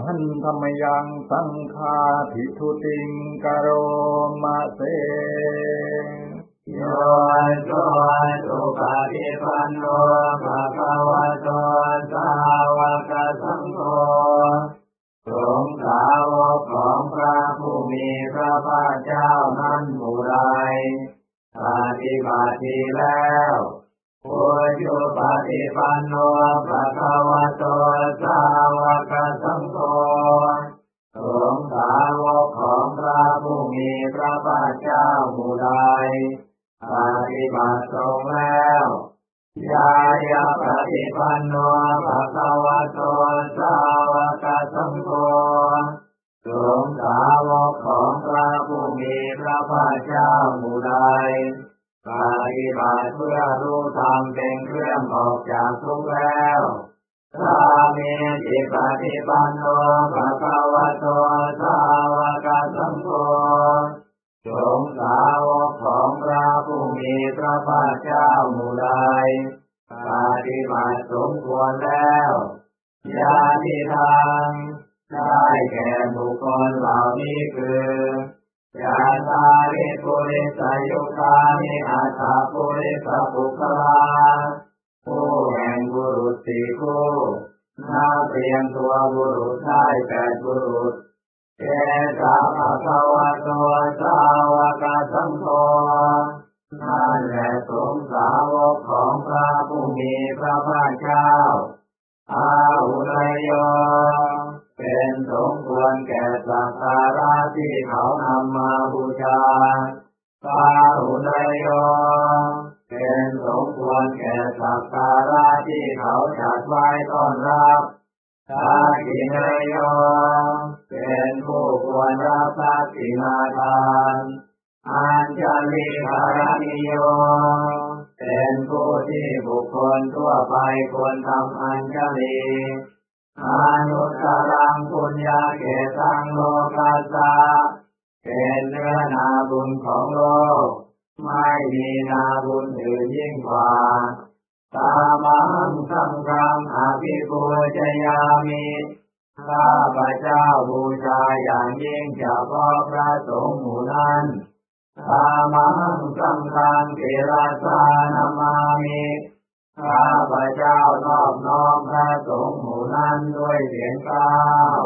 ทันธรรมยังสังฆาทิทุติงกโรมะเสโยโสสุปฏิปันโนภะคะวะโตสาวกสังโฆสงฆ์สาวกของพระผู้มีพระภาคเจ้านั้นผู้ใดปฏิบัติแล้วโอยุปฏิปันโนภะคะว คเจ้าผู้ใดปฏิบัติตรงแล้วยายาปฏิปันโนภะคะวะโตสาวกสังโฆสงสาวกของพระผู้มีพระภาคเจ้าผู้ใดปฏิบัติเพื่อรู้ธรรมเป็นเครื่องออกจากทุกข์แล้วสามีจิปฏิปันโนภะคะวะโตส มีพระภาคเจ้าหมู่ใดปฏิบัติสมควรแล้วยาทิทางได้แก่บุคคลเหล่านี้คือยาตาริปุริสายุคานิอาตาปุริสปุคลาผู้แห่งบุรุษสี่คู่น่าเตรียมตัวบุรุษได้แปดบุรุษเจสาภะคะวะโต ของพระผู้มีพระภาคเจ้า อาหุนยโยเป็นสมควรแก่สักการะที่เขานำมาบูชาปาหุนยโยเป็นสมควรแก่สักการะที่เขาจัดไว้ต้อนรับทากินยโยเป็นผู้ควรรับทักษินาทาน อัญชลีภารณิโย เป็นผู้ที่บุคคลทั่วไปควรทำอัญชลีอนุตรังปุญญาเกตังโลกัสสะเป็นเนื้อนาบุญของโลก ไม่มีนาบุญอื่นยิ่งกว่าตามังสังฆังอภิปูชยามิข้าพระเจ้าบูชาอย่างยิ่งเฉพาะพระสงฆ์หมู่นั้น ตามังสังฆังเกราสานามามิข้าพระเจ้านอบน้อมพระสงฆ์หมู่นั้นด้วยเสียงกล่าว